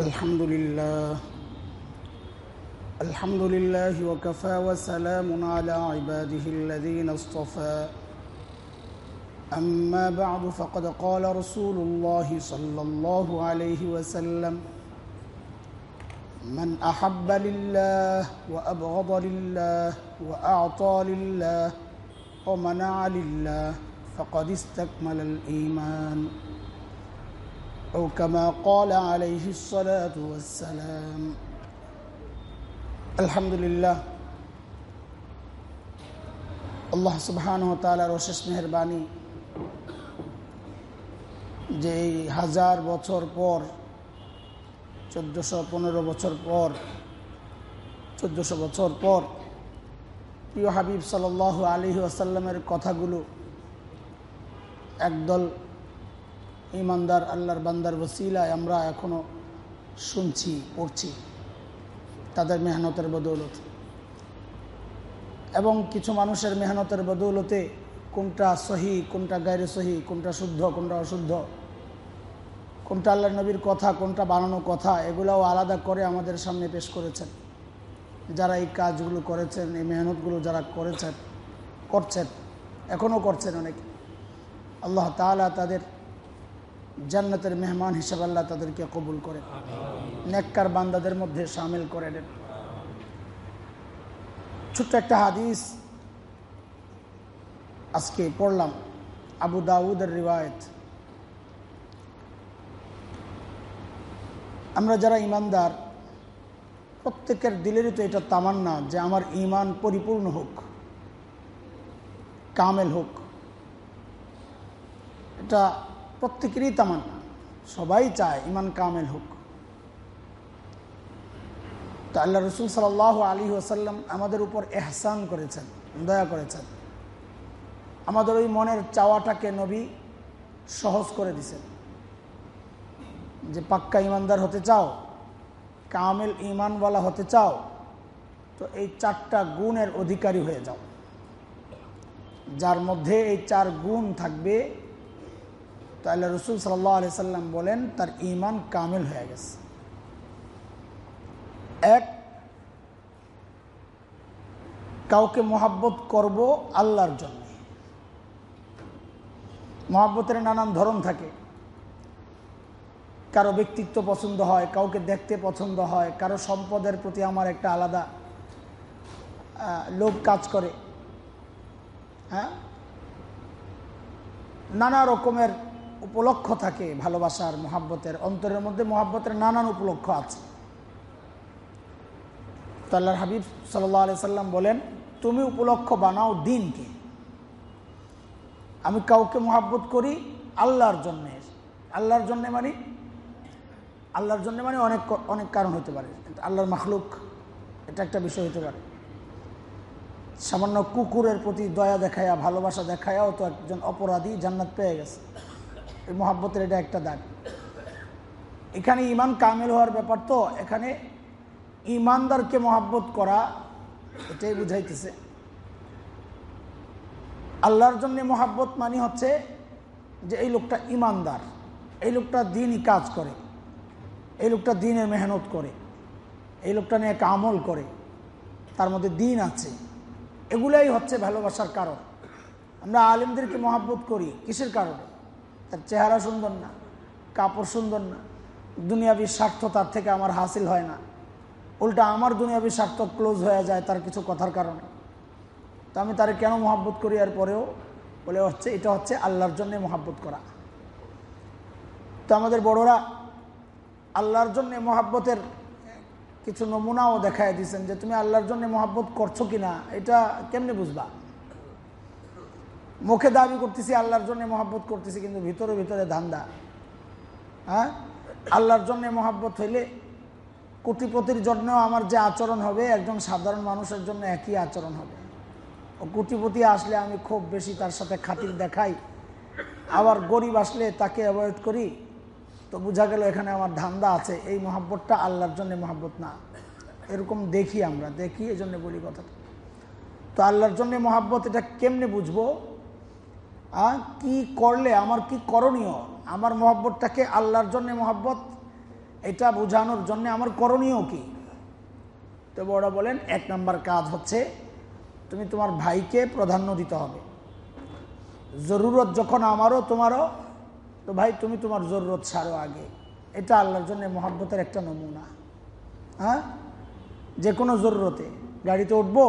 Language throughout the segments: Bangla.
الحمد لله. الحمد لله وكفى وسلام على عباده الذين اصطفى. أما بعد فقد قال رسول الله صلى الله عليه وسلم من أحب لله وأبغض لله وأعطى لله ومنع لله فقد استكمل الإيمان. أو كما قال عليه الصلاة والسلام الحمد لله আল্লাহ সুবহানহ তালার অশেষ মেহরবানি যে এই হাজার বছর পর চোদ্দোশো পনেরো বছর পর চোদ্দোশো বছর পর প্রিয় হাবিব সাল আলী আসাল্লামের কথাগুলো একদল ইমানদার, আল্লাহর বান্দার বসিলায় আমরা এখনও শুনছি, পড়ছি তাদের মেহনতের বদৌলতে। এবং কিছু মানুষের মেহনতের বদৌলতে কোনটা সহি, কোনটা গায়ে সহি, কোনটা শুদ্ধ, কোনটা অশুদ্ধ, কোনটা আল্লাহ নবীর কথা, কোনটা বানানো কথা, এগুলাও আলাদা করে আমাদের সামনে পেশ করেছেন। যারা এই কাজগুলো করেছেন, এই মেহনতগুলো যারা করেছেন, করছেন এখনও করছেন অনেকে। আল্লাহ তালা তাদের জান্নাতের মেহমান হিসেবে আল্লাহ তাদেরকে কবুল করে। নেককার বান্দাদের মধ্যে সামিল করে নেন। ছোট্ট একটা হাদিস আজকে পড়লাম আবু দাউদের রিওয়ায়ত। আমরা যারা ইমানদার প্রত্যেকের দিলেরই তো এটা তামান্না যে আমার ইমান পরিপূর্ণ হোক কামেল হোক। এটা প্রত্যেকেরই তামান্না। সবাই চায় ইমান কামেল হোক। তো আল্লাহ রসুল সাল আলী ওসাল্লাম আমাদের উপর এহসান করেছেন, দয়া করেছেন। আমাদের ওই মনের চাওয়াটাকে নবী সহজ করে দিছেন। যে পাক্কা ইমানদার হতে চাও, কামেল ইমানওয়ালা হতে চাও, তো এই চারটা গুণের অধিকারী হয়ে যাও। যার মধ্যে এই চার গুণ থাকবে তো আল্লাহ রসুল সাল্লাহ আলি সাল্লাম বলেন, তার ইমান কামিল হয়ে গেছে। এক, কাউকে মোহাব্বত করব আল্লাহর জন্য। মহাব্বতের নানান ধরন থাকে। কারও ব্যক্তিত্ব পছন্দ হয়, কাউকে দেখতে পছন্দ হয়, কারও সম্পদের প্রতি আমার একটা আলাদা লোভ কাজ করে। হ্যাঁ? নানা রকমের উপলক্ষ থাকে ভালোবাসার, মহাব্বতের, অন্তরের মধ্যে মহাব্বতের নানান উপলক্ষ আছে। তো আল্লাহর হাবিব সাল্লাহ আলি সাল্লাম বলেন, তুমি উপলক্ষ বানাও দিনকে। আমি কাউকে মহাব্বত করি আল্লাহর জন্যে। আল্লাহর জন্যে মানে আল্লাহর জন্যে মানে অনেক অনেক কারণ হতে পারে। আল্লাহর মাখলুক, এটা একটা বিষয় হতে পারে। সামান্য কুকুরের প্রতি দয়া দেখায়া, ভালোবাসা দেখায়াও তো একজন অপরাধী জান্নাত পেয়ে গেছে। এই মহাব্বতের এটা একটা দাগ। এখানে ইমান কামেল হওয়ার ব্যাপার তো, এখানে ইমানদারকে মহাব্বত করা, এটাই বুঝাইতেছে। আল্লাহর জন্য মহাব্বত মানি হচ্ছে যে এই লোকটা ইমানদার এই লোকটা দিনই কাজ করে, এই লোকটা দিনের মেহনত করে, এই লোকটা নিয়ে আমল করে, তার মধ্যে দিন আছে। এগুলাই হচ্ছে ভালোবাসার কারণ। আমরা আলিমদেরকে মহাব্বত করি, কিসের কারণে? তার চেহারা সুন্দর না, কাপড় সুন্দর না দুনিয়াবী স্বার্থ তার থেকে আমার হাসিল হয় না। উল্টা আমার দুনিয়াবী স্বার্থ ক্লোজ হয়ে যায় তার কিছু কথার কারণে। তো আমি তার কেন মহাব্বত করি আর পরেও বলে হচ্ছে, এটা হচ্ছে আল্লাহর জন্যে মহাব্বত করা। তো আমাদের বড়রা আল্লাহর জন্যে মহাব্বতের কিছু নমুনাও দেখায় দিয়েছেন যে তুমি আল্লাহর জন্য মহাব্বত করছ কিনা, এটা কেমনে বুঝবা? মুখে দাবি করতেছি, আল্লাহর জন্য মহাব্বত করতেছি, কিন্তু ভিতরে ভিতরে ধান্দা। হ্যাঁ? আল্লাহর জন্য মহাব্বত হইলে কোটিপতির জন্যও আমার যে আচরণ হবে, একজন সাধারণ মানুষের জন্য একই আচরণ হবে। ও কোটিপতি আসলে আমি খুব বেশি তার সাথে খাতির দেখাই। আবার গরিব আসলে তাকে অ্যাভয়েড করি, তো বোঝা গেল এখানে আমার ধান্দা আছে। এই মহাব্বতটা আল্লাহর জন্য মহাব্বত না। এরকম দেখি আমরা, দেখি এই জন্য বলি কথাটা। তো আল্লাহর জন্য মহাব্বত এটা কেমনে বুঝব? কি করলে, আমার কি করণীয়? আমার মহব্বতটাকে আল্লাহর জন্য মহব্বত, এটা বোঝানোর জন্য আমার করণীয় কি? তো বড় বলেন, এক নম্বর কাজ হচ্ছে, তুমি তোমার ভাইকে প্রাধান্য দিতে হবে। জরুরত যখন আমারও তোমারও, তো ভাই তুমি তোমার জরুরত ছাড়ো আগে। এটা আল্লাহর জন্য মহাব্বতের একটা নমুনা। হ্যাঁ? যে কোনো জরুরতে। গাড়িতে উঠবো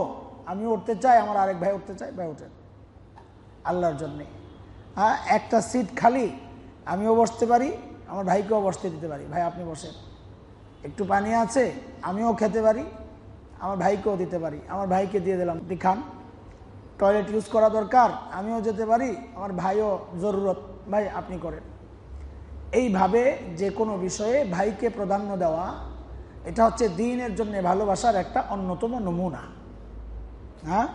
আমি উঠতে চাই, আমার আরেক ভাই উঠতে চাই ভাই উঠেন আল্লাহর জন্যে। হ্যাঁ একটা সিট খালি, আমিও বসতে পারি, আমার ভাইকেও বসতে দিতে পারি। ভাই, আপনি বসেন। একটু পানি আছে, আমিও খেতে পারি, আমার ভাইকেও দিতে পারি। আমার ভাইকে দিয়ে দিলাম আপনি খান। টয়লেট ইউজ করা দরকার, আমিও যেতে পারি, আমার ভাইও জরুরত। ভাই, আপনি করেন। এইভাবে যে কোনো বিষয়ে ভাইকে প্রাধান্য দেওয়া, এটা হচ্ছে দিনের জন্য ভালোবাসার একটা অন্যতম নমুনা। হ্যাঁ?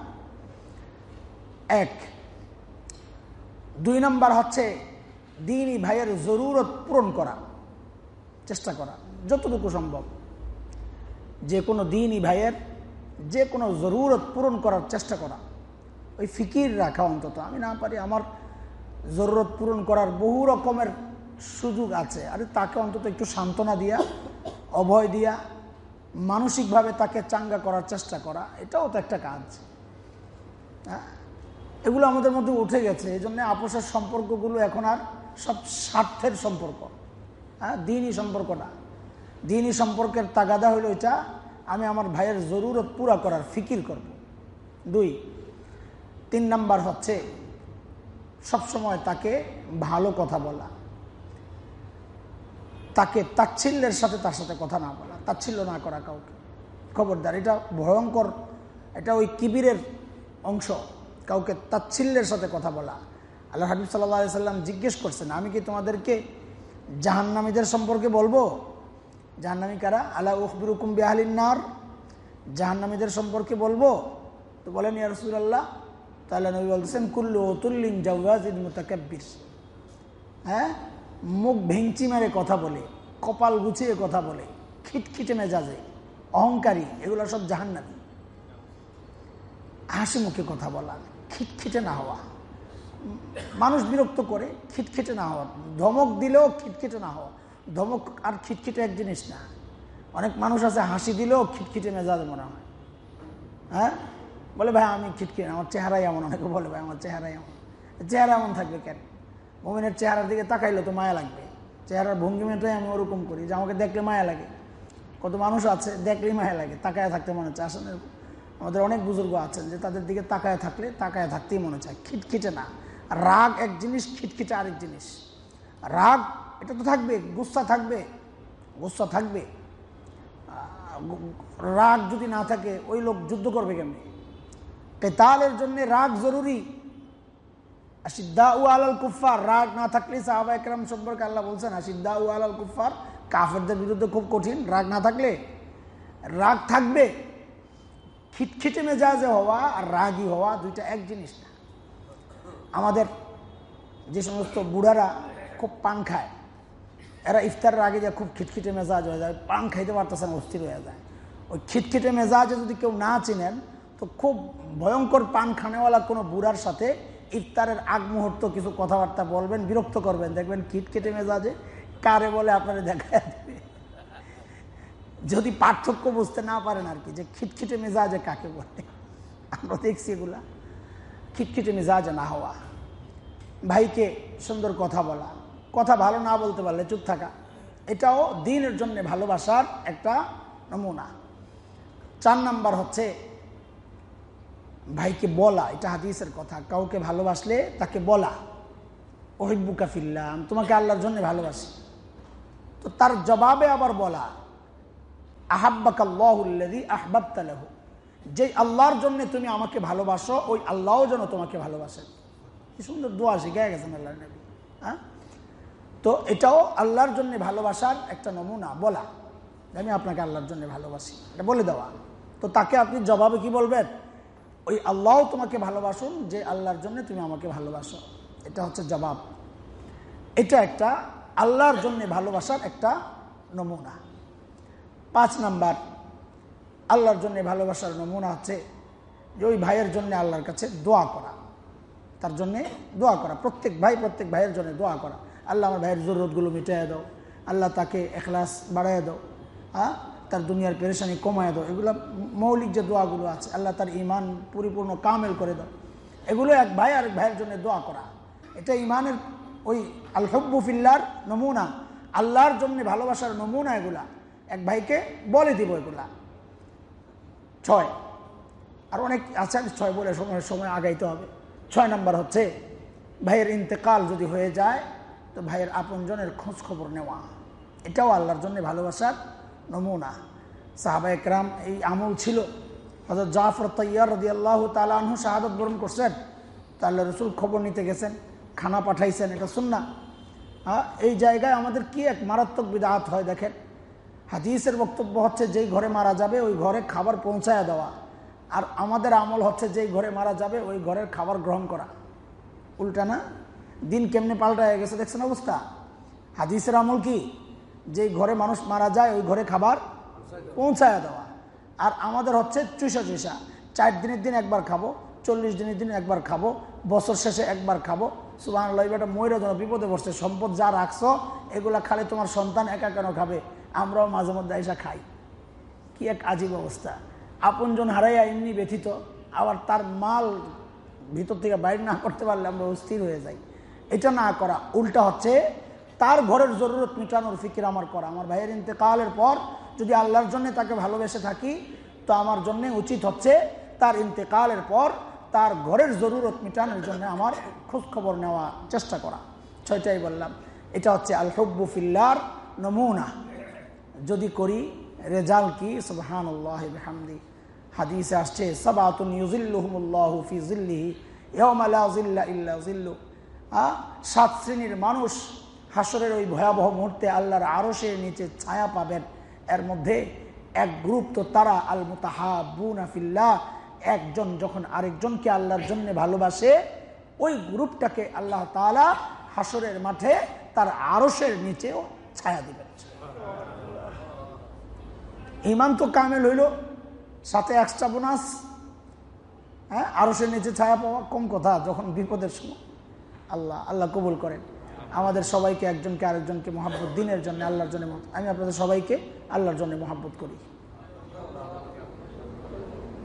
এক দুই নম্বর হচ্ছে দিনই ভাইয়ের জরুরত পূরণ করা, চেষ্টা করা, যতটুকু সম্ভব। যে কোনো দিনই ভাইয়ের যে কোনো জরুরত পূরণ করার চেষ্টা করা। ওই ফিকির রাখা অন্তত। আমি না পারি আমার জরুরত পূরণ করার বহু রকমের সুযোগ আছে। আরে তাকে অন্তত একটু সান্ত্বনা দিয়া, অভয় দিয়া, মানসিকভাবে তাকে চাঙ্গা করার চেষ্টা করা, এটাও তো একটা কাজ। হ্যাঁ? এগুলো আমাদের মধ্যে উঠে গেছে, এই জন্য আপোষের সম্পর্কগুলো এখন আর সব স্বার্থের সম্পর্ক। হ্যাঁ দিনই সম্পর্ক না। দিনই সম্পর্কের তাগাদা হলো এটা, আমি আমার ভাইয়ের জরুরত পুরা করার ফিকির করব। দুই, তিন নাম্বার হচ্ছে সবসময় তাকে ভালো কথা বলা। তাকে তাচ্ছিল্যের সাথে তার সাথে কথা না বলা, তাচ্ছিল্য না করা কাউকে। খবরদার, এটা ভয়ঙ্কর, এটা ওই কিবিরের অংশ। কাউকে তাচ্ছিল্যের সাথে কথা বলা। আল্লাহ হাবিব সাল্লাহ সাল্লাম জিজ্ঞেস করছেন, আমি কি তোমাদেরকে জাহান্নামীদের সম্পর্কে বলব? জাহান্নামী কারা? আল্লাহ উখবিরুকুম বিহালিন নার। জাহান্নামীদের সম্পর্কে বলব? তো বলেন, ইয়া রসুল্লাহ তাহলে নবী বলতেছেন, কুল্লু ওতুল্লিন জাওয়াজিদ মুতাকাব্বির। হ্যাঁ? মুখ ভেঙচি মেরে কথা বলে, কপাল গুছিয়ে কথা বলে, খিটখিটে মেজাজে, অহংকারী, এগুলো সব জাহান্নামী। হাসি মুখে কথা বলা। খিটখিটে না হওয়া। মানুষ বিরক্ত করে, খিটখিটে না হওয়া। ধমক দিলেও খিটখিটে না হওয়া। ধমক আর খিটখিটে এক জিনিস না। অনেক মানুষ আছে, হাসি দিলেও খিটখিটে মেজাজ মনে হয়। হ্যাঁ? বলে, ভাই, আমি খিটখিটে আমার চেহারাই এমন। অনেকে বলে, ভাই, আমার চেহারাই এমন। চেহারা এমন থাকবে কেন? মোমিনের চেহারার দিকে তাকাইলে তো মায়া লাগবে। চেহারার ভঙ্গিমাটাই আমি ওরকম করি যে, আমাকে দেখলে মায়া লাগে। কত মানুষ আছে, দেখলেই মায়া লাগে, তাকায় থাকতে মনে হচ্ছে, আসলে আমাদের অনেক বুজুর্গ আছেন যে তাদের দিকে তাকায় থাকলে তাকায় থাকতেই মনে চায়, খিটখিটে না। রাগ এক জিনিস, খিটখিটে আরেক জিনিস। রাগ, এটা তো থাকবে, গুসা থাকবে গুসা থাকবে। রাগ যদি না থাকে, ওই লোক যুদ্ধ করবে কেমনি? কেতালের জন্য রাগ জরুরি। সিদ্ধা উ আলাল কুফার রাগ না থাকলে সাহাবা একরাম সম্পর্কে আল্লাহ বলছেন সিদ্ধা উ আলাল কুফার কাফেরদের বিরুদ্ধে খুব কঠিন। রাগ না থাকলে? রাগ থাকবে। খিটখিটে মেজাজে হওয়া আর রাগি হওয়া দুইটা এক জিনিস না। আমাদের যে সমস্ত বুড়ারা খুব পান খায়, এরা ইফতারের আগে যা খুব খিটখিটে মেজাজ হয়ে যায়, পান খাইতে পারতেছে না, অস্থির হয়ে যায়। ওই খিটখিটে মেজাজে যদি কেউ না চিনেন, তো খুব ভয়ঙ্কর পান খানেওয়ালা কোনো বুড়ার সাথে ইফতারের আগ মুহূর্ত কিছু কথাবার্তা বলবেন, বিরক্ত করবেন, দেখবেন খিটখিটে মেজাজে কারে বলে আপনারা দেখা যদি পার্থক্য বুঝতে না পারেন আর কি, যে খিটখিটে মেজাজে কাকে বলে? আমরা দেখছি এগুলা। খিটখিটে মেজাজে না হওয়া। ভাইকে সুন্দর কথা বলা। কথা ভালো না বলতে পারলে চুপ থাকা। এটাও দিনের জন্য ভালোবাসার একটা নমুনা। চার নাম্বার হচ্ছে, ভাইকে বলা, এটা হাদিসের কথা। কাউকে ভালোবাসলে তাকে বলা। ওহিব্বুকা ফিল্লাম, তোমাকে আল্লাহর জন্য ভালোবাসি। তো তার জবাবে আবার বলা। আহাব্বাকাল্লাহুল্লাদি আহবাবতালাহু যে আল্লাহর জন্য তুমি আমাকে ভালোবাসো, ওই আল্লাহও যেন তোমাকে ভালোবাসেন কি সুন্দর দোয়া শিখে গেছেন আল্লাহ নবী হ্যাঁ? তো এটাও আল্লাহর জন্য ভালোবাসার একটা নমুনা, বলা। আমি আপনাকে আল্লাহর জন্য ভালোবাসি, এটা বলে দেওয়া। তো তাকে আপনি জবাবে কি বলবেন? ওই আল্লাহও তোমাকে ভালোবাসুন, যে আল্লাহর জন্য তুমি আমাকে ভালোবাসো। এটা হচ্ছে জবাব। এটা একটা আল্লাহর জন্য ভালোবাসার একটা নমুনা। পাঁচ নাম্বার, আল্লাহর জন্য ভালোবাসার নমুনা হচ্ছে যে ওই ভাইয়ের জন্য আল্লাহর কাছে দোয়া করা। তার জন্যে দোয়া করা। প্রত্যেক ভাই, প্রত্যেক ভাইয়ের জন্য দোয়া করা। আল্লাহ আমার ভাইয়ের জরুরতগুলো মিটাই দাও। আল্লাহ তাকে এখলাস বাড়াই দাও। হ্যাঁ? তার দুনিয়ার পেরেশানি কমায় দাও। এগুলো মৌলিক যে দোয়াগুলো আছে, আল্লাহ তার ইমান পরিপূর্ণ কামেল করে দাও। এগুলো এক ভাই আর ভাইয়ের জন্য দোয়া করা। এটা ইমানের ওই আল হব্বুফিল্লার নমুনা। আল্লাহর জন্য ভালোবাসার নমুনা এগুলা। এক ভাইকে বলে দিব এগুলা। ছয়। আর অনেক আছে, আমি ছয় বলে সময় সময় আগাইতে হবে। ছয় নাম্বার হচ্ছে, ভাইয়ের ইন্তেকাল যদি হয়ে যায়, তো ভাইয়ের আপনজনের খোঁজ খবর নেওয়া। এটাও আল্লাহর জন্য ভালোবাসার নমুনা। সাহাবা একরাম এই আমল ছিল। হজরত জাফর তৈয়ার রদি আল্লাহ তালাহু শাহাদত বরণ করছেন। তাহলে রসুল খবর নিতে গেছেন, খানা পাঠাইছেন, এটা শুননা এই জায়গায় আমাদের কি এক মারাত্মক বিদাহাত হয় দেখেন। হাদিসের বক্তব্য হচ্ছে, যেই ঘরে মারা যাবে, ওই ঘরে খাবার পৌঁছায় দেওয়া। আর আমাদের আমল হচ্ছে, যেই ঘরে মারা যাবে, ওই ঘরের খাবার গ্রহণ করা। উল্টা না? দিন কেমনে পাল্টায় গেছে, দেখছেন অবস্থা? হাদিসের আমল কি? যেই ঘরে মানুষ মারা যায়, ওই ঘরে খাবার পৌঁছায় দেওয়া। আর আমাদের হচ্ছে চুষা চুষা। চার দিনের দিন একবার খাব, চল্লিশ দিনের দিন একবার খাব, বছর শেষে একবার খাব। সুবাহ বেটা ময়ূর যেন বিপদে বসছে সম্পদ যা রাখছো, এগুলা খালে তোমার সন্তান একা কেন খাবে? আমরাও মাঝে মধ্যে এসা খাই। কি এক আজীব অবস্থা। আপনজন হারাইয়া এমনি ব্যথিত, আবার তার মাল ভিতর থেকে বাইর না করতে পারলে আমরা অস্থির হয়ে যাই। এটা না করা, উল্টা হচ্ছে তার ঘরের জরুরত মিটানোর ফিকির আমার করা। আমার ভাইয়ের ইন্তেকালের পর যদি আল্লাহর জন্য তাকে ভালোবেসে থাকি, তো আমার জন্য উচিত হচ্ছে তার ইন্তেকালের পর তার ঘরের জরুরত মিটানোর জন্য আমার খোঁজ খবর নেওয়া চেষ্টা করা। ছয়টাই বললাম। এটা হচ্ছে আল ফিল্লার নমুনা। যদি করি রেজাল কি? সুবহান হামদি হাদিসে আসছে, সাবাতুন ইউজিল্লুহুমুল্লাহু ফি জিল্লিহি ইয়াউমা লা জিল্লা সাত শ্রেণির মানুষ হাসরের ওই ভয়াবহ মুহূর্তে আল্লাহর আরশের নিচে ছায়া পাবেন। এর মধ্যে এক গ্রুপ তো তারা আল মুতাহাবুন আফিল্লাহ একজন যখন আরেকজনকে আল্লাহর জন্য ভালোবাসে, ওই গ্রুপটাকে আল্লাহ তালা হাসরের মাঠে তার আরসের নিচেও ছায়া দিবেন। ইমান তো কামেল হইল সাথে এক্সট্রা বোনাস হ্যাঁ? আরসের নিচে ছায়া পাওয়া কম কথা, যখন বিপদের সময়। আল্লাহ আল্লাহ কবুল করেন। আমাদের সবাইকে একজনকে আরেকজনকে মহাব্বত, দিনের জন্য আল্লাহর জন্য আমি আপনাদের সবাইকে আল্লাহর জন্য মহাব্বত করি।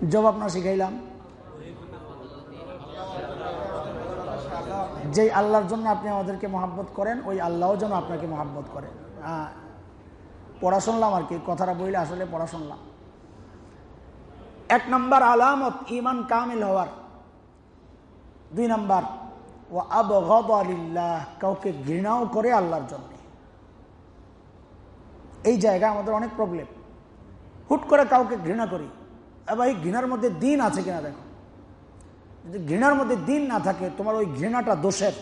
জবাব না শিখাইলাম। যেই আল্লাহর জন্য আপনি আমাদেরকে মহাব্বত করেন, ওই আল্লাহও যেন আপনাকে মহাব্বত করেন পড়া শুনলাম আর কি, কথাটা বইলে আসলে পড়া শুনলাম। এক নম্বর আলামত ইমান কামিল হওয়ার। দুই নম্বর ও আবগদ আলিল্লাহ কাউকে ঘৃণাও করে আল্লাহর জন্য। এই জায়গা আমাদের অনেক প্রবলেম হুট করে কাউকে ঘৃণা করি। এবার এই ঘৃণার মধ্যে দিন আছে কিনা দেখো। যদি ঘৃণার মধ্যে দিন না থাকে, তোমার ওই ঘৃণাটা দোষের।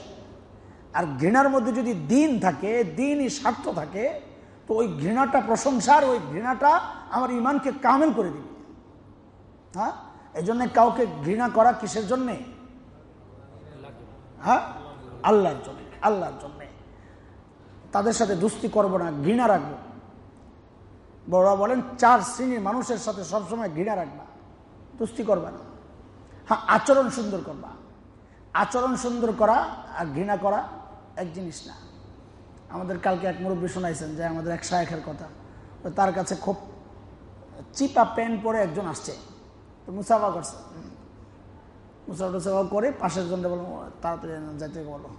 আর ঘৃণার মধ্যে যদি দিন থাকে, দিনই স্বার্থ থাকে তো ওই ঘৃণাটা প্রশংসার, ওই ঘৃণাটা আমার ইমানকে কামেল করে দিবে। হ্যাঁ? এই জন্যে কাউকে ঘৃণা করা কিসের জন্যে? হ্যাঁ? আল্লাহর জন্য, আল্লাহর জন্যে। তাদের সাথে দুস্তি করব না, ঘৃণা রাখব। বড়রা বলেন, চার শ্রেণির মানুষের সাথে সবসময় ঘৃণা রাখবা। দুস্তি করবা না। হ্যাঁ আচরণ সুন্দর করবা। আচরণ সুন্দর করা আর ঘৃণা করা এক জিনিস না। আমাদের কালকে এক মুরব্বী শোনাইছেন যে আমাদের এক শায়েখের কথা। তার কাছে খুব চিপা প্যান্ট পরে একজন আসছে। তো মুসাফা করছে। মুসাফা টুসাফা করে পাশের জনটা বলো তাড়াতাড়ি যাইতে বলো।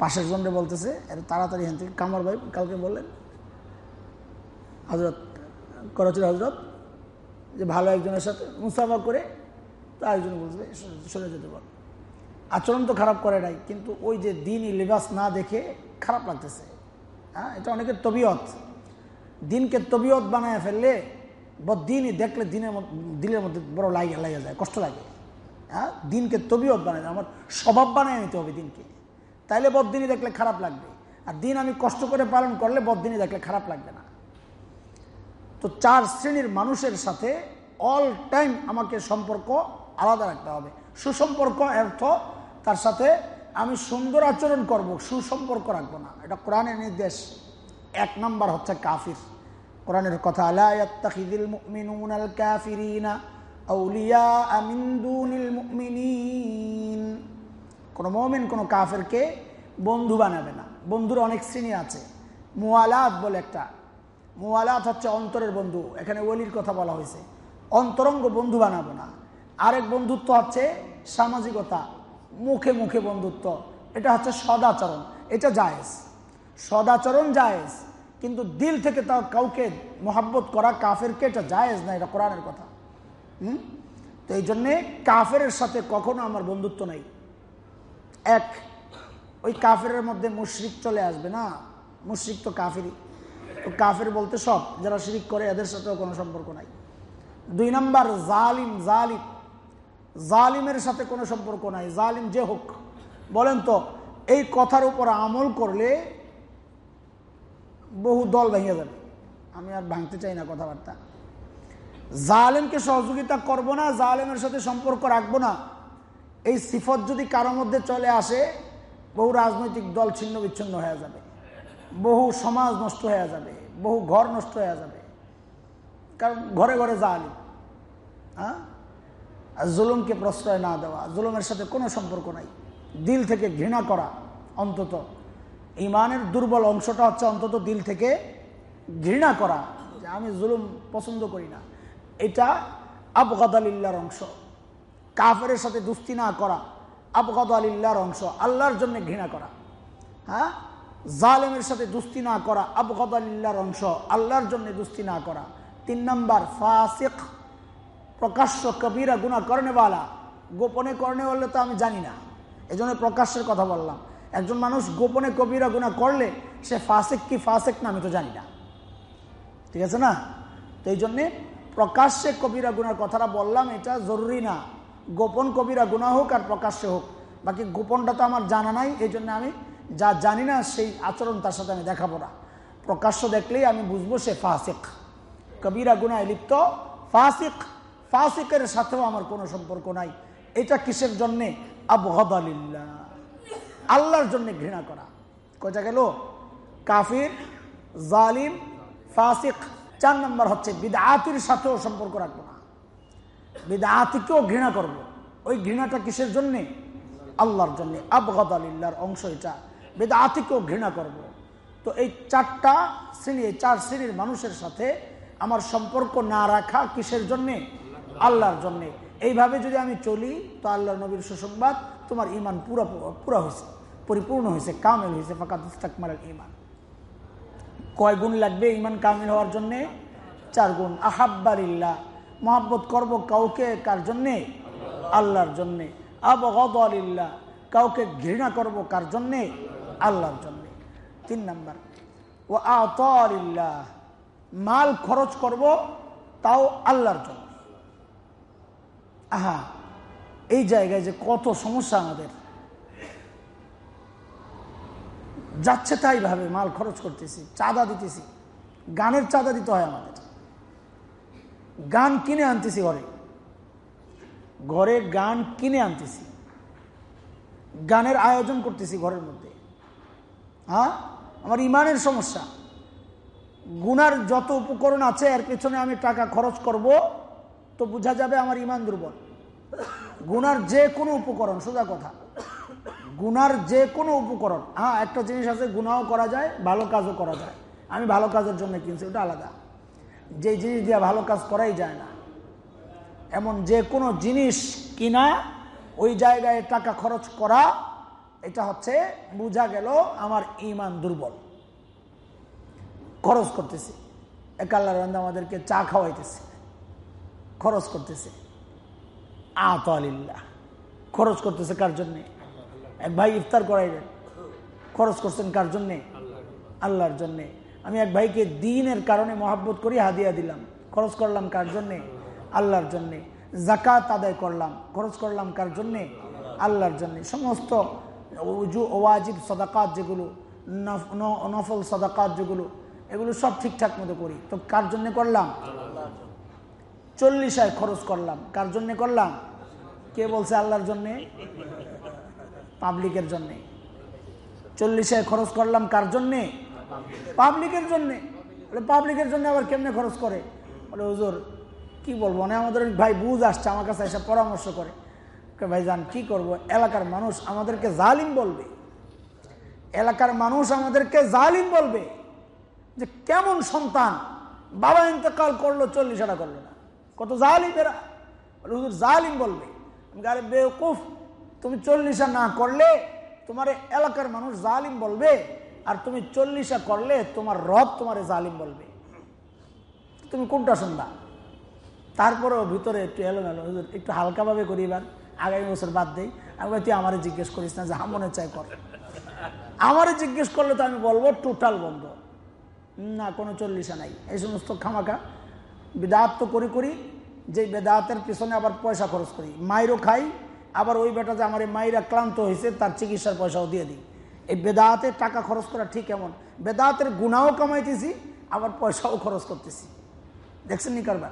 পাশের জনটা বলতেছে এর তাড়াতাড়ি হেন থেকে। কামার ভাই কালকে বললেন হজরত করাচির হজরত যে ভালো একজনের সাথে মুসাফা করে তো একজন বলছে সরে যেতে পারো আচরণ তো খারাপ করে নাই, কিন্তু ওই যে দিনই লিবাস না দেখে খারাপ লাগতেছে। হ্যাঁ এটা অনেকের তবিয়ত। দিনকে তবিয়ত বানায় ফেললে দিনই দেখলে দিনের দিলের মধ্যে বড় লাগে লাগে যায়, কষ্ট লাগে। হ্যাঁ দিনকে তবিয়ত বানায় আমার স্বভাব বানায় নিতে হবে দিনকে। তাইলে বদিনই দেখলে খারাপ লাগবে। আর দিন আমি কষ্ট করে পালন করলে বদিনই দেখলে খারাপ লাগবে না। তো চার শ্রেণির মানুষের সাথে অল টাইম আমাকে সম্পর্ক আলাদা রাখতে হবে। সুসম্পর্ক অর্থ তার সাথে আমি সুন্দর আচরণ করব, সুসম্পর্ক রাখব না। এটা কোরআনের নির্দেশ। এক নম্বর হচ্ছে কাফির। কোরআনের কথা কোনো মমিন কোনো কাফেরকে বন্ধু বানাবে না। বন্ধুর অনেক শ্রেণি আছে। মুয়ালাত বলে একটা। মুয়ালাত হচ্ছে অন্তরের বন্ধু। এখানে ওলির কথা বলা হয়েছে। অন্তরঙ্গ বন্ধু বানাবো না। আরেক বন্ধুত্ব হচ্ছে সামাজিকতা। মুখে মুখে বন্ধুত্ব। এটা হচ্ছে সদাচরণ। এটা জায়েজ। সদাচরণ জায়েজ। কিন্তু দিল থেকে তা কাউকে মোহাব্বত করা কাফেরকে এটা জায়েজ না, এটা কোরআনের কথা। হুম? তো এই জন্যে কাফের সাথে কখনো আমার বন্ধুত্ব নাই। এক, ওই কাফের মধ্যে মুশরিক চলে আসবে না? মুশরিক তো কাফেরই। তো কাফের বলতে সব, যারা শিরিক করে, এদের সাথেও কোনো সম্পর্ক নাই। দুই নাম্বার, জালিম জালিম। জালিমের সাথে কোনো সম্পর্ক নাই, জালিম যে হোক। বলেন তো, এই কথার উপর আমল করলে বহু দল ভেঙে যাবে। আমি আর ভাঙতে চাই না কথাবার্তা। জালেমকে সহযোগিতা করব না, জালেমের সাথে সম্পর্ক রাখব না। এই সিফত যদি কারোর মধ্যে চলে আসে, বহু রাজনৈতিক দল ছিন্ন বিচ্ছিন্ন হয়ে যাবে। বহু সমাজ নষ্ট হয়ে যাবে, বহু ঘর নষ্ট হয়ে যাবে। কারণ ঘরে ঘরে জালিম। হ্যাঁ? আর জুলুমকে প্রশ্রয় না দেওয়া, জুলুমের সাথে কোনো সম্পর্ক নাই। দিল থেকে ঘৃণা করা অন্তত। ইমানের দুর্বল অংশটা হচ্ছে অন্তত দিল থেকে ঘৃণা করা, যে আমি জুলুম পছন্দ করি না। এটা আবগাদ আলিল্লার অংশ। কাফের সাথে দুস্তি না করা আবগাদ আলিল্লার অংশ। আল্লাহর জন্য ঘৃণা করা। হ্যাঁ? জালেমের সাথে দুস্তি না করা আবগাদ আলিল্লার অংশ। আল্লাহর জন্য দুস্তি না করা। তিন নম্বর, ফাসিক প্রকাশ্য কবিরা গুণা কর্নেওয়ালা। গোপনে কর্নেওয়ালা তো আমি জানি না। এই জন্য প্রকাশ্যের কথা বললাম। একজন মানুষ গোপনে কবিরা গুণা করলে সে ফাসেক কি ফাসেক না আমি তো জানি না। ঠিক আছে না? তো এই জন্যে প্রকাশ্যে কবিরা গুনার কথাটা বললাম, এটা জরুরি না। গোপন কবিরা গুণা হোক আর প্রকাশ্যে হোক। বাকি গোপনটা তো আমার জানা নাই, এই জন্য আমি যা জানি না সেই আচরণ তার সাথে আমি দেখাবো না। প্রকাশ্য দেখলেই আমি বুঝব সে ফাসেক। কবিরা গুনায় লিপ্ত ফাসিক। ফাসিকের সাথেও আমার কোনো সম্পর্ক নাই। এটা কিসের জন্যে? আবহাদালিল্লাহ আল্লাহর জন্য ঘৃণা করা। কোথা গেল? কাফির, জালিম, ফাসিক। চার নম্বর হচ্ছে বিদাতির সাথেও সম্পর্ক রাখব না। বিদাতিকেও ঘৃণা করব। ওই ঘৃণাটা কিসের জন্যে? আল্লাহর জন্যে। আবগদ আলিল্লাহর অংশ এটা। বেদাতিকেও ঘৃণা করব। তো এই চারটা শ্রেণি চার শ্রেণির মানুষের সাথে আমার সম্পর্ক না রাখা কিসের জন্যে? আল্লাহর জন্যে। এইভাবে যদি আমি চলি, তো আল্লাহ নবীর সুসংবাদ তোমার ইমান পুরা পুরা হয়েছে পরিপূর্ণ হয়েছে কামেল হয়েছে ফাঁকা ইমান কয় গুণ লাগবে ইমান কামিল হওয়ার জন্যে? চার গুণ। আহাব্বারিল্লাহ মহাব্বত করব কাউকে কার জন্যে? আল্লাহর জন্যে। আলিল্লাহ কাউকে ঘৃণা করব কার জন্যে? আল্লাহর জন্যে। তিন নাম্বার। ও আলিল্লাহ মাল খরচ করব তাও আল্লাহর জন্য। আহা, এই জায়গায় যে কত সমস্যা আমাদের। যাচ্ছে তাই ভাবে, মাল খরচ করতেছি, চাঁদা দিতেছি। গানের চাঁদা দিতে হয় আমাদের। গান কিনে আনতেছি ঘরে। ঘরে গান কিনে আনতেছি। গানের আয়োজন করতেছি ঘরের মধ্যে। হ্যাঁ? আমার ইমানের সমস্যা। গুনার যত উপকরণ আছে, এর পেছনে আমি টাকা খরচ করব। তো বোঝা যাবে আমার ইমান দুর্বল। গুনার যে কোনো উপকরণ, সোজা কথা। গুনার যে কোনো উপকরণ। হ্যাঁ একটা জিনিস আছে গুনাও করা যায়, ভালো কাজও করা যায়। আমি ভালো কাজের জন্য কিনছি, ওটা আলাদা। যে জিনিস দিয়ে ভালো কাজ করাই যায় না। এমন যে কোনো জিনিস কিনা, ওই জায়গায় টাকা খরচ করা, এটা হচ্ছে বোঝা গেল আমার ইমান দুর্বল। খরচ করতেছি। এক আল্লাহর আমাদেরকে চা খাওয়াইতেছে। খরচ করতেছে। আত আলিল্লাহ খরচ করতেছে কার জন্যে? এক ভাই ইফতার করাইলেন। খরচ করছেন কার জন্যে? আল্লাহর জন্যে। আমি এক ভাইকে দিনের কারণে মহাব্বত করি, হাদিয়া দিলাম। খরচ করলাম কার জন্যে? আল্লাহর জন্যে। জাকাত আদায় করলাম। খরচ করলাম কার জন্যে? আল্লাহর জন্যে। সমস্ত ওয়াজিব সদাকাত যেগুলো নফল সদাকাত যেগুলো, এগুলো সব ঠিকঠাক মতো করি। তো কার জন্য করলাম? চল্লিশায় খরচ করলাম। কার জন্য করলাম? কে বলছে আল্লাহর জন্যে? পাবলিকের জন্যে। চল্লিশায় খরচ করলাম কার জন্যে? পাবলিকের জন্যে। বলে, পাবলিকের জন্য আবার কেমনে খরচ করে? বলে, হুজুর, কি বলব? মানে আমাদের ভাই বুঝ আসছে, আমার কাছে এসে পরামর্শ করে। ভাই যান কি করব? এলাকার মানুষ আমাদেরকে জালিম বলবে। এলাকার মানুষ আমাদেরকে জালিম বলবে যে, কেমন সন্তান? বাবা ইন্তেকাল করল, চল্লিশ আটা করল না। কত জালিম এরা বলে, হুজুর জালিম বলবে। আমি আরে বেকুফ তুমি চল্লিশা না করলে তোমার এলাকার মানুষ জালিম বলবে আর তুমি চল্লিশা করলে তোমার রব তোমার জালিম বলবে। তুমি কোনটা শুনবা? তারপরেও ভিতরে একটু এলোমেলো হুজুর একটু হালকাভাবে করি এবার আগামী বছর বাদ দেই। আমি তুই আমারে জিজ্ঞেস করিস না যা মনে চাই কর। আমারে জিজ্ঞেস করলে তো আমি বলব টোটাল বন্ধ। না কোনো চল্লিশা নাই। এই সমস্ত খামাকা বেদাত তো করি করি যে বেদাতের পিছনে আবার পয়সা খরচ করি। মায়েরও খাই, আবার ওই বেটা যে আমার এই মায়েরা ক্লান্ত হয়েছে, তার চিকিৎসার পয়সাও দিয়ে দিই। এই বেদাতের টাকা খরচ করা ঠিক এমন। বেদাতের গুণাও কামাইতেছি, আবার পয়সাও খরচ করতেছি। দেখছেন নি কারবার?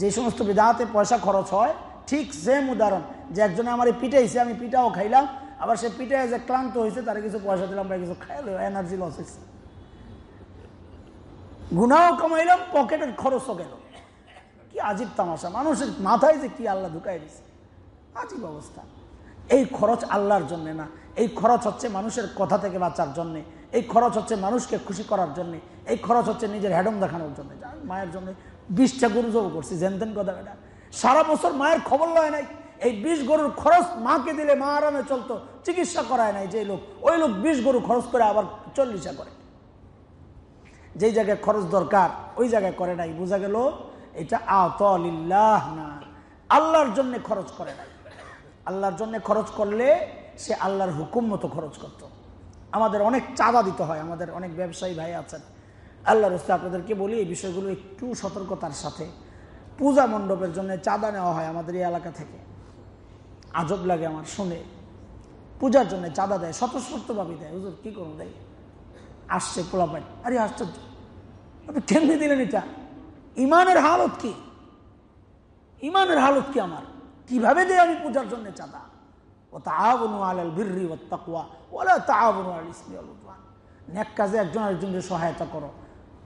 যে সমস্ত বিদাহাতে পয়সা খরচ হয়, ঠিক সেম উদাহরণ। যে একজনে আমার পিটাইছে, আমি পিঠাও খাইলাম, আবার সে পিঠায় যে ক্লান্ত হয়েছে, তারা কিছু পয়সা দিলাম বা কিছু খাইলো এনার্জি লস হয়েছে। গুনাও কমাইলাম, পকেটের খরচও গেল। কি আজীব তামাশা, মানুষের মাথায় যে কি আল্লাহ ঢুকাই দিছে। আজীব অবস্থা। এই খরচ আল্লাহর জন্যে না, এই খরচ হচ্ছে মানুষের কথা থেকে বাঁচার জন্যে, এই খরচ হচ্ছে মানুষকে খুশি করার জন্যে, এই খরচ হচ্ছে নিজের হ্যাডম দেখানোর জন্য। মায়ের জন্য বিশটা গরু জব করছি জেনতেন কথা বেটা। সারা বছর মায়ের খবর লয় নাই, এই বিষ গরুর খরচ মাকে দিলে মা আরামে চলতো, চিকিৎসা করায় নাই যে লোক, ওই লোক বিষ গরু খরচ করে আবার চল্লিশা করে। যেই জায়গায় খরচ দরকার, ওই জায়গায় করে নাই। বোঝা গেল? এটা আতলিল্লাহ না। আল্লাহর জন্য খরচ করে নাই। আল্লাহর জন্য খরচ করলে সে আল্লাহর হুকুম মতো খরচ করত। আমাদের অনেক চাঁদা দিতে হয়। আমাদের অনেক ব্যবসায়ী ভাই আছেন। আল্লাহর হস্তে আপনাদেরকে বলি, এই বিষয়গুলো একটু সতর্কতার সাথে। পূজা মণ্ডপের জন্য চাঁদা নেওয়া হয় আমাদের এই এলাকা থেকে। আজব লাগে আমার শুনে। পূজার জন্য চাঁদা দেয়, স্বতঃস্ফূর্তভাবে দেয়। হুজুর, কী করুন দেয় আসছে পোলাপাই আরে আশ্চর্য। আপনি কেমনি দিলেন এটা? ইমানের হালত কি? ইমানের হালত কি আমার? কীভাবে দেয় আমি পূজার জন্য চাঁদা? ও উদওয়ান। নেক কাজে একজন সহায়তা করো।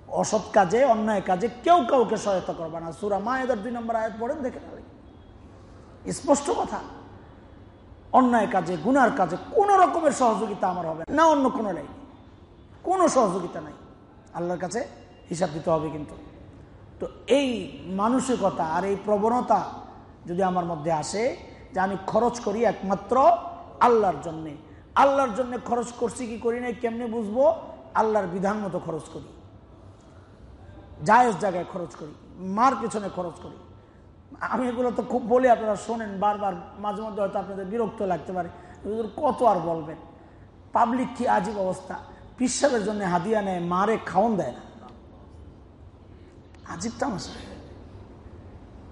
অসৎ কাজে, অন্যায় কাজে কেউ কাউকে সহায়তা না। সূরা দুই নম্বর দেখে স্পষ্ট কথা। অন্যায় কাজে, গুনার কাজে কোনো রকমের সহযোগিতা আমার হবে না অন্য কোনো লাইনে। কোনো সহযোগিতা নাই। আল্লাহর কাছে হিসাব দিতে হবে কিন্তু। তো এই মানসিকতা আর এই প্রবণতা যদি আমার মধ্যে আসে যে আমি খরচ করি একমাত্র আল্লাহর জন্যে, আল্লাহর জন্য খরচ করছি কি করি নাই কেমনে বুঝব? আল্লাহর বিধান মতো খরচ করি। জায়েজ জায়গায় খরচ করি, মার পিছনে খরচ করি। আমি এগুলো তো খুব বলি আপনারা শোনেন বারবার, মাঝে মধ্যে হয়তো আপনাদের বিরক্ত লাগতে পারে। কত আর বলবেন? পাবলিক কি আজীব অবস্থা? পিসাবের জন্য হাদিয়া নেয়, মারে, খাওন দেয় না। আজীব তামাশা।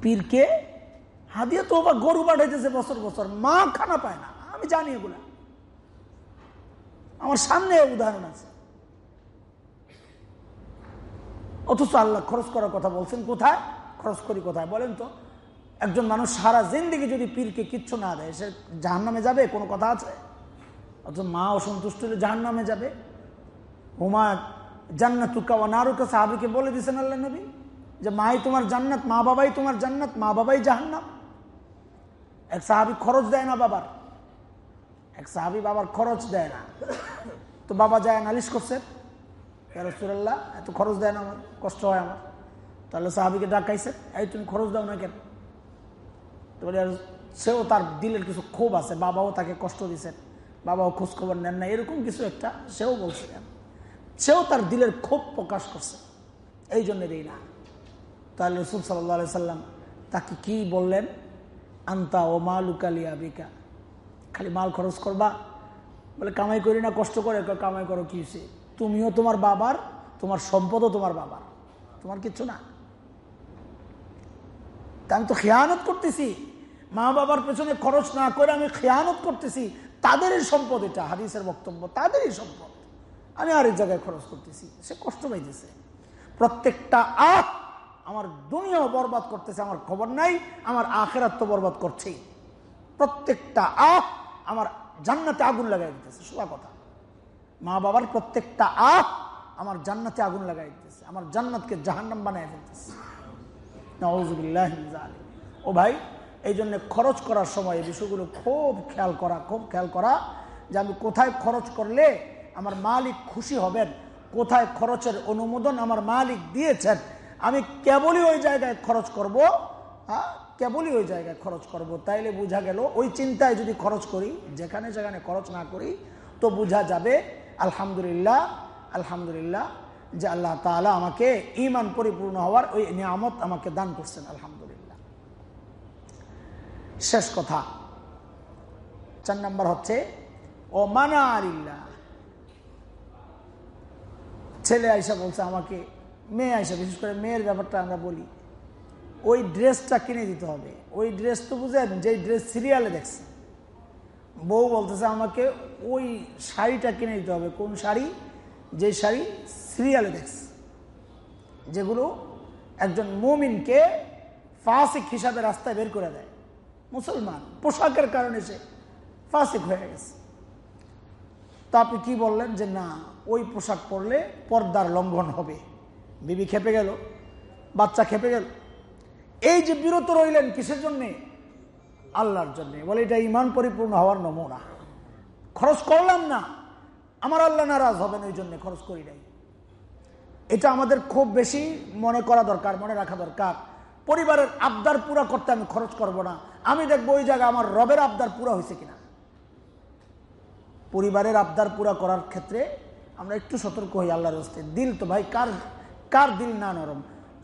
পীরকে হাদিয়া তো আবার গরু পাঠাইতেছে বছর বছর, মা খানা পায় না। আমি জানি এগুলা। আমার সামনে উদাহরণ আছে। অথচ আল্লাহ খরচ করার কথা বলছেন, কোথায়? খরচ করি কোথায়? বলেন তো, একজন মানুষ সারা জিন্দিগি যদি পীরকে কিচ্ছু না দেয়, সে জাহান নামে যাবে? কোনো কথা আছে? অথচ মা অসন্তুষ্ট হলে জাহান নামে যাবে? হুমা জান্নাতুকা ও নারুকা, সাহাবিকে বলে দিয়েছেন আল্লাহ নবী যে, মাই তোমার জান্নাত, মা বাবাই তোমার জান্নাত, মা বাবাই জাহান্নাম। এক সাহাবি খরচ দেয় না বাবার। এক সাহাবি বাবার খরচ দেয় না। তো বাবা যায়, নালিশ করছে রসুল্লাহ এত খরচ দেয় না আমার, কষ্ট হয় আমার। তাহলে সাহাবিকে ডাকাইছে, এই তুমি খরচ দাও না কেন? তো বলে সেও তার দিলের কিছু ক্ষোভ আছে, বাবাও তাকে কষ্ট দিছেন বাবাও খোঁজ খবর নেন না। এরকম কিছু একটা সেও বলছিলেন সেও তার দিলের ক্ষোভ প্রকাশ করছে। এই জন্য এই না। তাহলে রসুল সাল্লাহ সাল্লাম তাকে কি বললেন? আন্তা ও মা মালুকালি আবিকা। খালি মাল খরচ করবা? বলে, কামাই করি না, কষ্ট করে। কামাই করো কি হয়েছে? তুমিও তোমার বাবার, তোমার সম্পদও তোমার বাবার। তোমার কিচ্ছু না। আমি তো খেয়ানত করতেছি। মা বাবার পেছনে খরচ না করে আমি খেয়ানত করতেছি। তাদেরই সম্পদ এটা, হাদিসের বক্তব্য তাদেরই সম্পদ। আমি আরেক জায়গায় খরচ করতেছি। সে কষ্ট পাইতেছে। প্রত্যেকটা আখ আমার দুনিয়াও বরবাদ করতেছে, আমার খবর নাই, আমার আখেরাত তো বরবাদ করছেই। প্রত্যেকটা আখ আমার জান্নাতে আগুন লাগাই দিতেছে, সোজা কথা। মা বাবার প্রত্যেকটা আখ আমার জান্নাতে আগুন লাগাই দিতেছে, আমার জান্নাতকে জাহান্নাম বানাই ফেলতেছে। ও ভাই এই জন্য খরচ করার সময় এই বিষয়গুলো খুব খেয়াল করা, খুব খেয়াল করা যে আমি কোথায় খরচ করলে আমার মালিক খুশি হবেন। কোথায় খরচের অনুমোদন আমার মালিক দিয়েছেন? আমি কেবলই ওই জায়গায় খরচ করব হ্যাঁ? কেবলই ওই জায়গায় খরচ করব। তাইলে বোঝা গেল, ওই চিন্তায় যদি খরচ করি, যেখানে যেখানে খরচ না করি, তো বোঝা যাবে, আলহামদুলিল্লাহ আলহামদুলিল্লাহ, যে আল্লাহ তালা আমাকে ইমান পরিপূর্ণ হওয়ার ওই নিয়ামত আমাকে দান করছেন, আলহামদুলিল্লাহ। শেষ কথা। চার নম্বর হচ্ছে, ও মানা আলিল্লাহ। ছেলে আইসা বলছে আমাকে, মেয়ে আইসা, বিশেষ করে মেয়ের ব্যাপারটা আমরা বলি, ওই ড্রেসটা কিনে দিতে হবে। ওই ড্রেস তো বুঝেন যে ড্রেস সিরিয়ালে দেখছে বউ বলতেছে আমাকে, ওই শাড়িটা কিনে দিতে হবে। কোন শাড়ি? যে শাড়ি সিরিয়ালে দেখছে। যেগুলো একজন মুমিনকে ফাসিক হিসাবে রাস্তায় বের করে দেয়। মুসলমান, পোশাকের কারণে সে ফাসিক হয়ে গেছে। তা আপনি কি বললেন যে না, ওই পোশাক পরলে পর্দার লঙ্ঘন হবে? বিবি খেপে গেল, বাচ্চা খেপে গেল। এই যে বিরত রইলেন কিসের জন্যে? আল্লাহর জন্যে। বলে এটা ইমান পরিপূর্ণ হওয়ার নমুনা। খরচ করলাম না। আমার আল্লাহ নারাজ হবেন, ওই জন্য খরচ করি নাই। এটা আমাদের খুব বেশি মনে করা দরকার, মনে রাখা দরকার। পরিবারের আবদার পুরা করতে আমি খরচ করব না। আমি দেখব ওই জায়গায় আমার রবের আবদার পুরা হয়েছে কিনা। পরিবারের আবদার পুরা করার ক্ষেত্রে আমরা একটু সতর্ক হই আল্লাহর হস্তে দিল তো ভাই কার কার দিল না নরম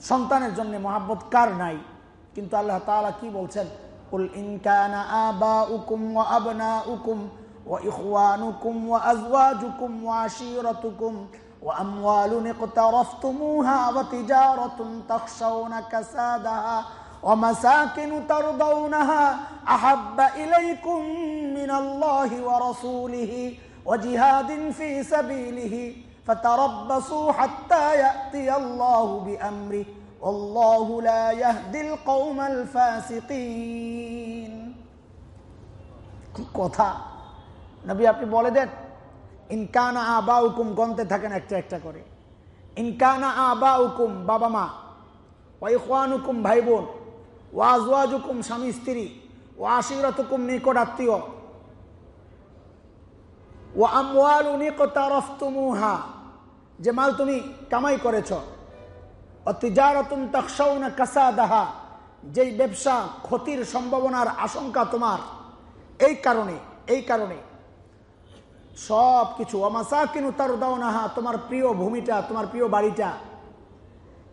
সন্তানের জন্য মহাব্বত কার নাই কিন্তু আল্লাহ তাআলা কি বলছেন قل إن كان آباؤكم وأبناؤكم وإخوانكم وأزواجكم وعشيرتكم وأموال اقترفتموها وتجارة تخشون كسادها ومساكن ترضونها أحب إليكم من الله ورسوله وجهاد في سبيله فتربصوا حتى يأتي الله بأمره والله لا يهدي القوم الفاسقين কি কথা নবী আপনি বলে দেন ইনকানা আবা হুকুম গন্তে থাকেন একটা একটা করে ইনকানা আবা হুকুম বাবা মা ওয়াইখান হুকুম ভাই বোন ওয়াজওয়াজ হুকুম স্বামী স্ত্রী ও আশিরত হুকুম নিকট আত্মীয়। ও আমওয়াল নিকতারফতুমুহা, যে মাল তুমি কামাই করেছ। অতিজারতুন তকসাউনা কাসাদাহা, যেই ব্যবসা ক্ষতির সম্ভাবনার আশঙ্কা তোমার। এই কারণে এই কারণে। সব কিছু অমাসাকিনু তার দাওনাহা তোমার প্রিয় ভূমিটা, তোমার প্রিয় বাড়িটা।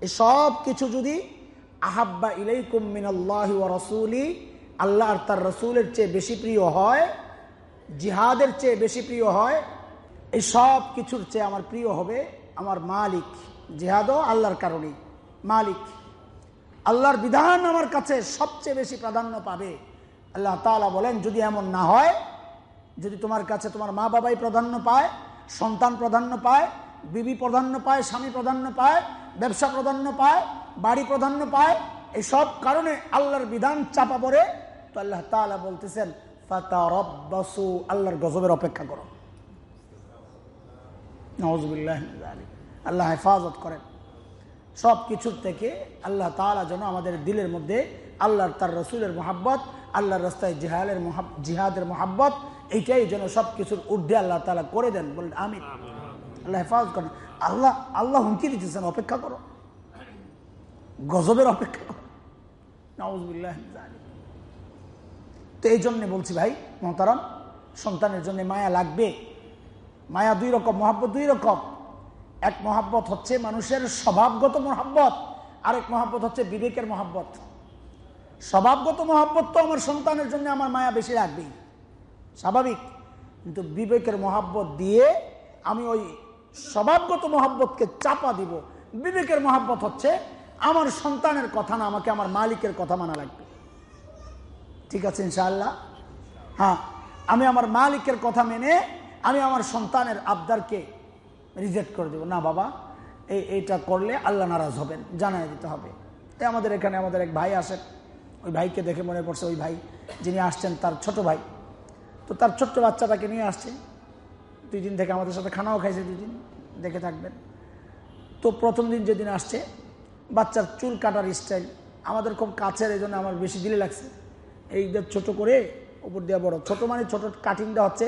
এই সব কিছু যদি আহাব্বা ইলাইকুম মিনাল্লাহি ওয়া রাসূলি, আল্লাহ আর তার রসুলের চেয়ে বেশি প্রিয় হয়, জিহাদের চেয়ে বেশি প্রিয় হয়, এই সব কিছুর চেয়ে আমার প্রিয় হবে আমার মালিক। জিহাদও আল্লাহর কারণেই। মালিক। আল্লাহর বিধান আমার কাছে সবচেয়ে বেশি প্রাধান্য পাবে। আল্লাহ তালা বলেন, যদি এমন না হয়, যদি তোমার কাছে তোমার মা বাবাই প্রাধান্য পায়, সন্তান প্রাধান্য পায়, বিবি প্রাধান্য পায়, স্বামী প্রাধান্য পায় ব্যবসা প্রাধান্য পায়, বাড়ি প্রাধান্য পায় এই সব কারণে আল্লাহর বিধান চাপা পড়ে। তো আল্লাহ তালা বলতেছেন আল্লাহর গজবের অপেক্ষা করো। আল্লাহ হেফাজত করেন। সব কিছুর থেকে আল্লাহ তালা যেন আমাদের দিলের মধ্যে আল্লাহর তার রসুলের মোহাব্বত, আল্লাহর রাস্তায় জিহাদের জিহাদের মোহাব্বত, এইটাই যেন সব কিছুর ঊর্ধ্বে আল্লাহ তালা করে দেন। বলেন আমি আল্লাহ হেফাজত করেন। আল্লাহ আল্লাহ হুমকি দিতেছেন, অপেক্ষা করো। গজবের অপেক্ষা করো। তো এই জন্যে বলছি ভাই, মহতারাম, সন্তানের জন্য মায়া লাগবে। মায়া দুই রকম, মহাব্বত দুই রকম। এক মহাব্বত হচ্ছে মানুষের স্বভাবগত মহাব্বত, আরেক মহাব্বত হচ্ছে বিবেকের মহাব্বত। স্বভাবগত মহাব্বত তো আমার সন্তানের জন্য আমার মায়া বেশি লাগবেই। স্বাভাবিক। কিন্তু বিবেকের মহাব্বত দিয়ে আমি ওই স্বভাবগত মহাব্বতকে চাপা দিব। বিবেকের মহাব্বত হচ্ছে, আমার সন্তানের কথা না, আমাকে আমার মালিকের কথা মানা লাগবে। ঠিক আছে ইনশাআল্লাহ? হ্যাঁ আমি আমার মালিকের কথা মেনে, আমি আমার সন্তানের আবদারকে রিজেক্ট করে দেবো। না বাবা, এই, এইটা করলে আল্লাহ নারাজ হবেন জানাই দিতে হবে। তাই আমাদের এখানে আমাদের এক ভাই আসেন। ওই ভাইকে দেখে মনে পড়ছে ওই ভাই যিনি আসছেন তার ছোট ভাই। তো তার ছোট্ট বাচ্চাটাকে নিয়ে আসছে। দুই দিন থেকে আমাদের সাথে খানাও খাইছে দুই দিন দেখে থাকবেন। তো প্রথম দিন যেদিন আসছে, বাচ্চার চুল কাটার স্টাইল আমাদের খুব কাছের, এই জন্য আমার বেশি দিলে লাগছে। এইটা ছোট করে উপর দিয়ে বড়। ছোট মানে ছোট কাটিংটা হচ্ছে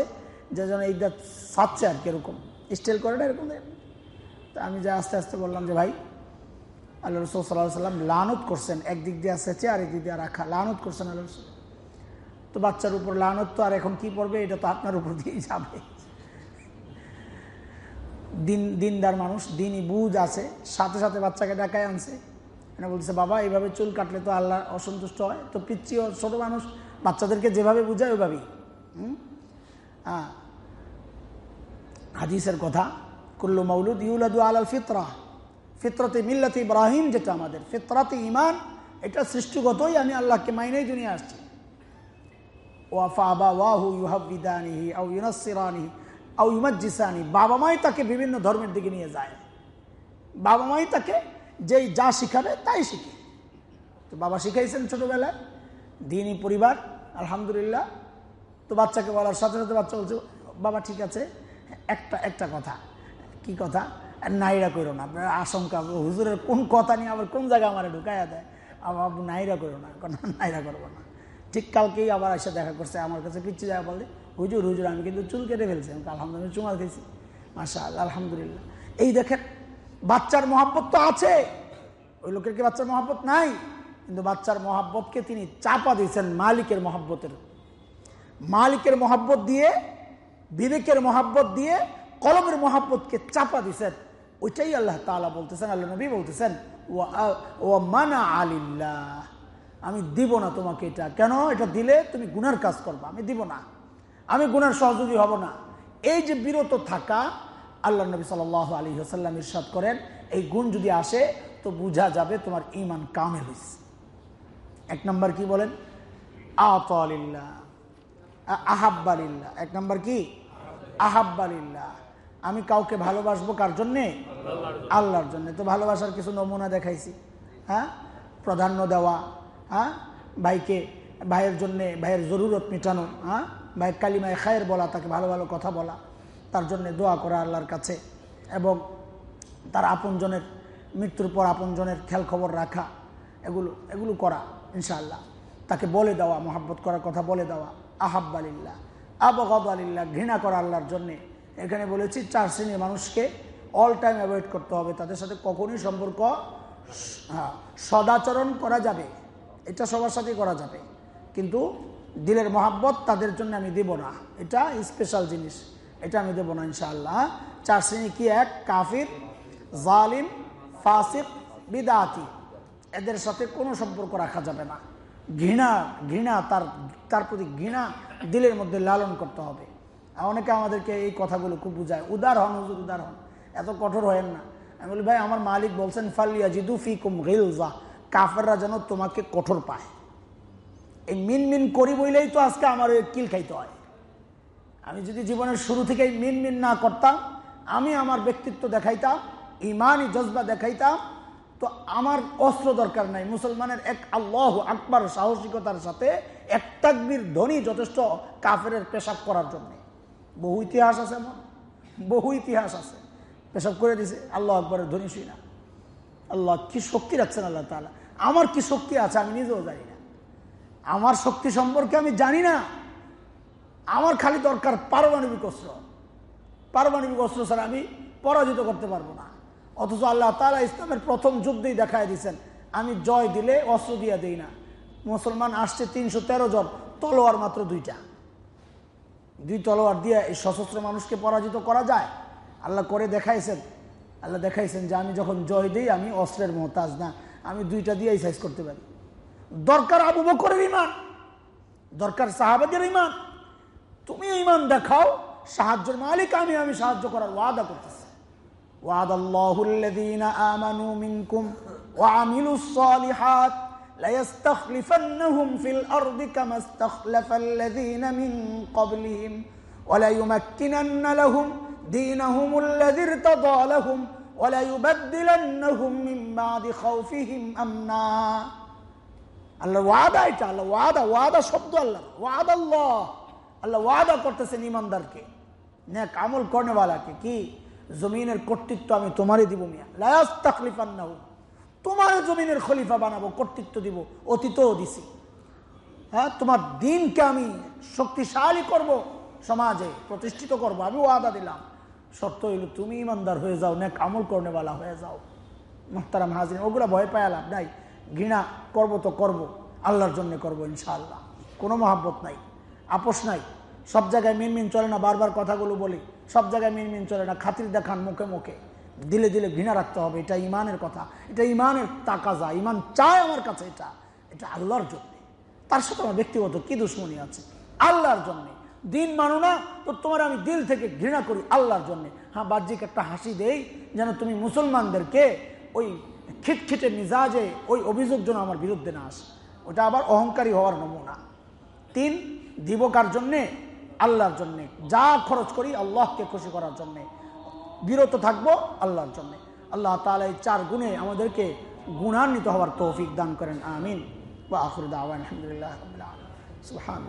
যে যেন এইটা সাচ্ছে আর কি এরকম। স্টাইল করে না এরকম। তা আমি যা আস্তে আস্তে বললাম যে, ভাই, আল্লাহ রসুল সাল্লাহ সাল্লাম লানত করছেন। একদিক দিয়ে সেচে আর একদিক দিয়ে রাখা। লানত করছেন আল্লাহ রসুল। তো বাচ্চার উপর লানত তো আর এখন কি পড়বে? এটা তো আপনার উপর দিয়েই যাবে। দিন, দিনদার মানুষ, দিনই বুঝ আছে, সাথে সাথে বাচ্চাকে ডাকায় আনছে। মানে বলছে, বাবা, এইভাবে চুল কাটলে তো আল্লাহ অসন্তুষ্ট হয়। তো পিচ্ছি ছোটো মানুষ, বাচ্চাদেরকে যেভাবে বুঝায়, ওইভাবেই। হ্যাঁ হাদিসের কথা, কুল্লু মৌলুদ ইউলাদু আলাল ফিতরা। ফিতরতে মিল্লাতে ইব্রাহিম যেটা আমাদের। ফিতরাতে ইমান এটা সৃষ্টিগতই আমি আল্লাহকে মাইনেই দুনিয়া আসছি। ওয়াফা বা ওয়াহু ইউহাবিদানিহি আউ ইউনাসিরানিহি আউ ইউমাজ্জিসানি, বাবা মাই তাকে বিভিন্ন ধর্মের দিকে নিয়ে যায়। বাবা মাই তাকে যেই যা শিখাবে তাই শিখে। তো বাবা শিখাইছেন ছোটবেলায়, দিনই পরিবার, আলহামদুলিল্লাহ। তো বাচ্চাকে বলার সাথে সাথে বাচ্চা বলছে, বাবা ঠিক আছে, একটা একটা কথা। কি কথা? নাইরা করো না, আপনার আশঙ্কা, হুজুরের কোন কথা নিয়ে আবার কোন জায়গায় আমার ঢুকাইয়া দেয়? আমার নাইরা করো না নাইরা করব না। ঠিক কালকেই আবার এসে দেখা করছে, আমার কাছে পিচ্ছি জায়গা বলে হুজুর হুজুর, আমি কিন্তু চুল কেটে ফেলছি, আমি আলহামদুলিল্লাহ চুমার খেয়েছি। মাসা আল্লাহ আলহামদুলিল্লাহ। এই দেখেন, বাচ্চার মহাব্বত তো আছে, ওই লোকের কি বাচ্চার মহাব্বত নাই? কিন্তু বাচ্চার মহাব্বতকে তিনি চাপা দিয়েছেন মালিকের মহাব্বতের। মালিকের মহাব্বত দিয়ে, বিবেকের মহাব্বত দিয়ে, কলমের মহাব্বতকে চাপা দিয়েছেন। ওইটাই আল্লাহ তালা বলতেছেন, আল্লাহ নবী বলতেছেন ও মানা আলিল্লাহ। আমি দিব না তোমাকে এটা। কেন? এটা দিলে তুমি গুনার কাজ করবা, আমি দিব না। আমি গুনার সহযোগী হব না। এই যে বিরত থাকা আল্লাহ নবী সাল আলী হাসাল্লাম ইরশাদ করেন, এই গুণ যদি আসে, তো বোঝা যাবে তোমার ইমান কামে হয়েছে এক নম্বর কি বলেন? আতলিল্লাহ আহাব্বালিল্লাহ এক নম্বর কি? আহাব্বালিল্লাহ আমি কাউকে ভালোবাসবো কার জন্যে? আল্লাহর জন্য। তো ভালোবাসার কিছু নমুনা দেখাইছি। হ্যাঁ? প্রাধান্য দেওয়া। হ্যাঁ? ভাইকে, ভাইয়ের জন্যে, ভাইয়ের জরুরত মেটানো। হ্যাঁ? ভাইয়ের কালিমায় খায়ের বলা, তাকে ভালো ভালো কথা বলা, তার জন্য দোয়া করা আল্লাহর কাছে এবং তার আপনজনের, মৃত্যুর পর আপনজনের খেয়াল খবর রাখা, এগুলো এগুলো করা, ইনশাআল্লাহ। তাকে বলে দেওয়া, মোহাব্বত করার কথা বলে দেওয়া, আহাব্বালিল্লাহ আবগদ আলিল্লাহ ঘৃণা করা আল্লাহর জন্যে। এখানে বলেছি, চার শ্রেণির মানুষকে অল টাইম অ্যাভয়েড করতে হবে। তাদের সাথে কখনই সম্পর্ক হ্যাঁ সদাচরণ করা যাবে। এটা সবার সাথেই করা যাবে। কিন্তু দিলের মহাব্বত তাদের জন্য আমি দেব না। এটা স্পেশাল জিনিস। এটা আমি দেবো না, ইনশাআল্লাহ। চার শ্রেণি কি এক? কাফির, জালিম, ফাসিক, বিদাতি। এদের সাথে কোনো সম্পর্ক রাখা যাবে না। ঘৃণা ঘৃণা তার তার প্রতি ঘৃণা দিলের মধ্যে লালন করতে হবে। অনেকে আমাদেরকে এই কথাগুলো খুব বুঝায়। উদার হন, হুজুর, উদার হন। এত কঠোর হয়েন না। আমি বলি, ভাই, আমার মালিক বলছেন ফালিয়া জিদু ফি কুম গিলজা। কাফেররা যেন তোমাকে কঠোর পায়। এই মিন মিন করি বইলেই তো আজকে আমার ওই কিল খাইতে হয়। আমি যদি জীবনের শুরু থেকেই মিন মিন না করতাম, আমি আমার ব্যক্তিত্ব দেখাইতাম ইমানই জজবা দেখাইতাম, তো আমার অস্ত্র দরকার নাই। মুসলমানের এক আল্লাহ আকবার সাহসিকতার সাথে এক ধ্বনি যথেষ্ট কাফের পেশাব করার জন্য। বহু ইতিহাস আছে এমন। বহু ইতিহাস আছে। পেশাব করে দিছে, আল্লাহ আকবরের ধ্বনি শুই না। আল্লাহ কি শক্তি রাখছেন আল্লাহ তালা আমার কি শক্তি আছে আমি নিজেও জানি না। আমার শক্তি সম্পর্কে আমি জানি না। আমার খালি দরকার পারমাণবিক অস্ত্র। পারমাণবিক অস্ত্র ছাড়া আমি পরাজিত করতে পারব না। অথচ আল্লাহ তালা ইসলামের প্রথম যুদ্ধেই দেখায় দিয়েছেন, আমি জয় দিলে অস্ত্র দিয়ে দিই না। মুসলমান আসছে তিনশো তেরো জন, তলোয়ার মাত্র দুইটা। দুই তলোয়ার দিয়ে এই সশস্ত্র মানুষকে পরাজিত করা যায়। আল্লাহ করে দেখাইছেন, আল্লাহ দেখাইছেন যে আমি যখন জয় দিই, আমি অস্ত্রের মহতাজ না। আমি দুইটা দিয়েই সাইজ করতে পারি। দরকার আবু বকরের ইমান দরকার সাহাবাদের ইমান তুমি ইমান দেখাও সাহায্যের মালিক আমি আমি সাহায্য করার ওয়াদা করতেছি وعد الله الذين آمنوا منكم وعملوا الصالحات ليستخلفنهم في الأرض كما استخلف الذين من قبلهم وليمكنن لهم دينهم الذي ارتضى لهم وليبدلنهم من بعد خوفهم أمنا আল্লাহর ওয়াদা এটা, আল্লাহ ওয়াদা ওয়াদা শব্দ আল্লাহ। ওয়াদ আল্লাহ। আল্লাহ ওয়াদা করতেছেন ইমানদারকে। নেক আমল কর্নেওয়ালাকে। কি? জমিনের কর্তৃত্ব আমি তোমারই দিব মিয়া। লায়াস তাকলিফান না তোমার জমিনের খলিফা বানাবো, কর্তৃত্ব দিব, অতীতও দিছি। হ্যাঁ তোমার দিনকে আমি শক্তিশালী করব, সমাজে প্রতিষ্ঠিত করব, আমি ওয়াদা দিলাম। শর্ত হইল তুমি ইমানদার হয়ে যাও, নেক আমল করনেওয়ালা হয়ে যাও। মোহতারাম হাজির ওগুলা ভয় পায় লাভ নাই। ঘৃণা করব তো করব, আল্লাহর জন্য করব ইনশাআল্লাহ। কোনো মহাব্বত নাই, আপোষ নাই। সব জায়গায় মিনমিন চলে না, বারবার কথাগুলো বলি। সব জায়গায় মিনমিন চলে না, খাতির দেখান মুখে মুখে। দিলে দিলে ঘৃণা রাখতে হবে, এটা ইমানের কথা। এটা ইমানের তাকাজা, ইমান চায় আমার কাছে এটা। এটা আল্লাহর জন্যে। তার সাথে আমার ব্যক্তিগত কি দুশ্মনী আছে? আল্লাহর জন্য। দিন মানো না, তো তোমার আমি দিল থেকে ঘৃণা করি আল্লাহর জন্যে। হ্যাঁ বাহ্যিক একটা হাসি দেই, যেন তুমি মুসলমানদেরকে ওই খিটখিটে মিজাজে ওই অভিযোগ যেন আমার বিরুদ্ধে না আসে। ওটা আবার অহংকারী হওয়ার নমুনা। তিন, দিব কার জন্যে? আল্লাহর জন্যে। যা খরচ করি আল্লাহকে খুশি করার জন্যে। বিরত থাকব আল্লাহর জন্যে। আল্লাহ তালা এই চার গুণে আমাদেরকে গুণান্বিত হওয়ার তৌফিক দান করেন। আমিন। বা আখরুদ আওয়ান আলহামদুলিল্লাহ সুবহান